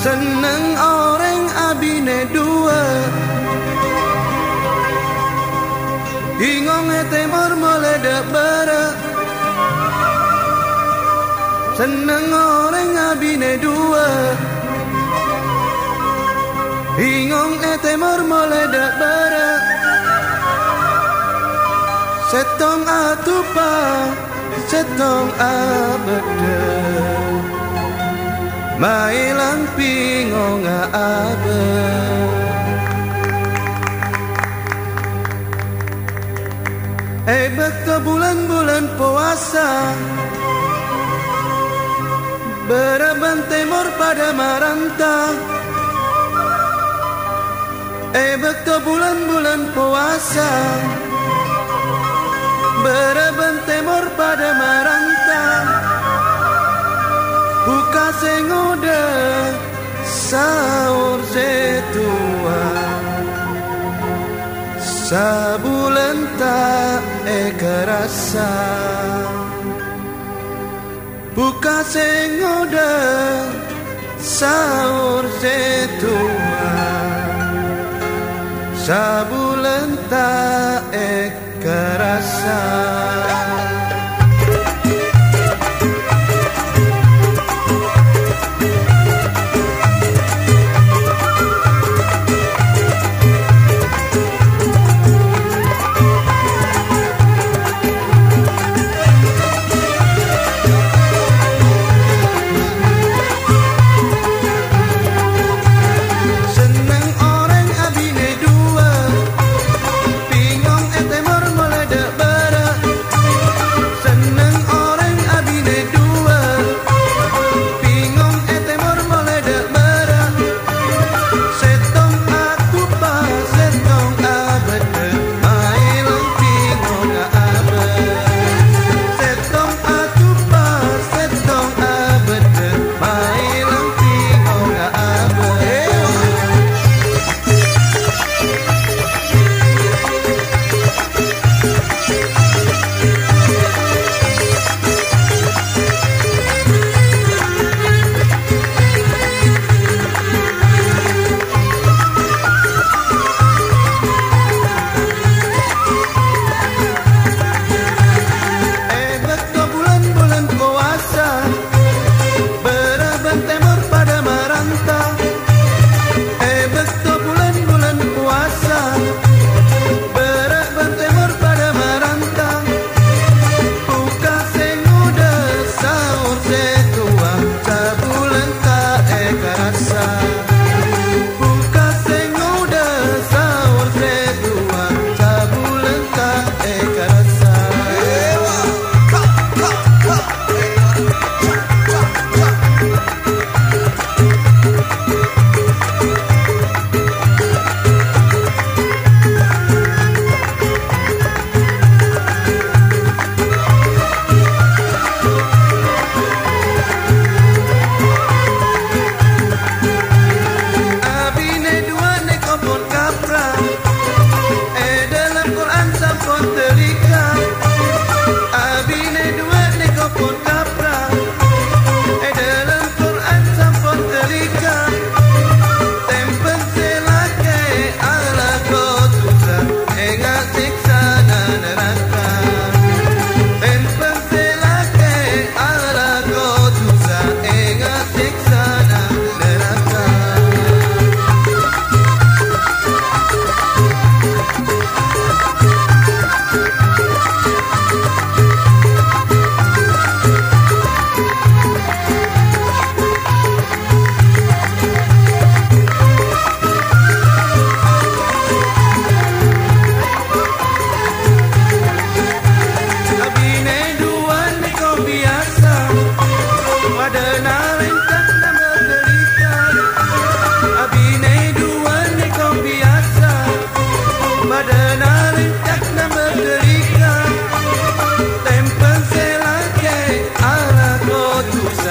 Seneng orang abine dua. Ingong temor meledak bara. Seneng orang abine dua. Ingong temor meledak bara. Setong atupa Setong abeda mailang pingo nga abe. Eh baka bulan-bulan puasa. Beraban temor pada maranta. Eh baka bulan-bulan puasa. Beraban temor pada maranta sing udah sahur setua Sabulan tak ekerasa Buka sing udah sahur setua Sabulan tak ekerasa casa.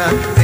time.